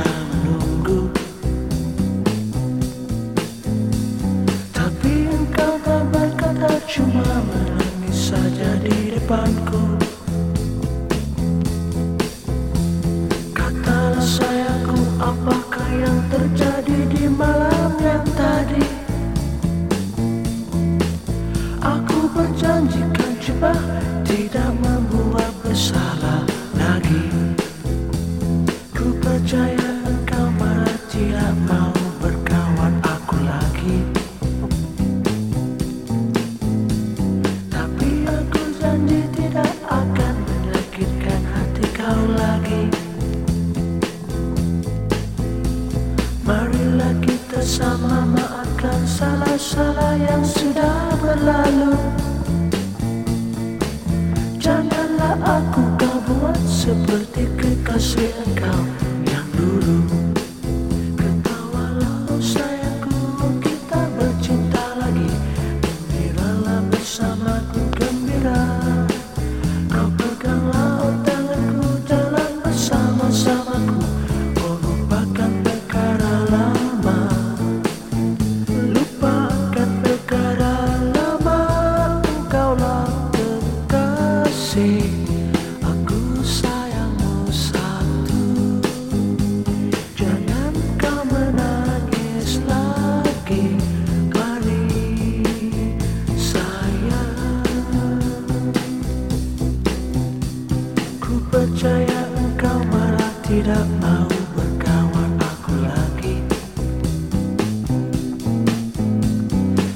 menunggu. Tapi engkau tak kata cuma menangis saja di depanku. Katalah sayangku apakah yang terjadi di malam yang tadi? Aku berjanjikan coba tidak mau tidak mau berkawan aku lagi. Tapi aku janji tidak akan menyakitkan hati kau lagi. Marilah kita sama maafkan salah-salah yang sudah berlalu. Janganlah aku kau buat seperti kekasih engkau yang dulu tidak mau berkawan aku lagi.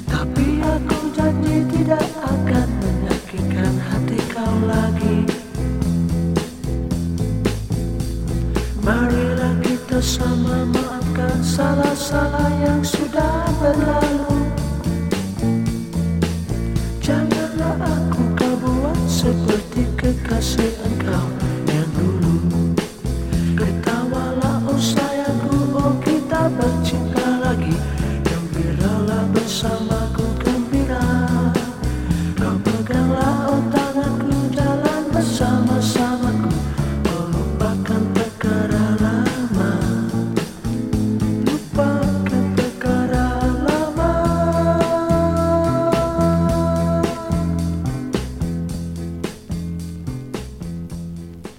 Tapi aku janji tidak akan menyakitkan hati kau lagi. Marilah kita sama maafkan salah-salah yang sudah berlalu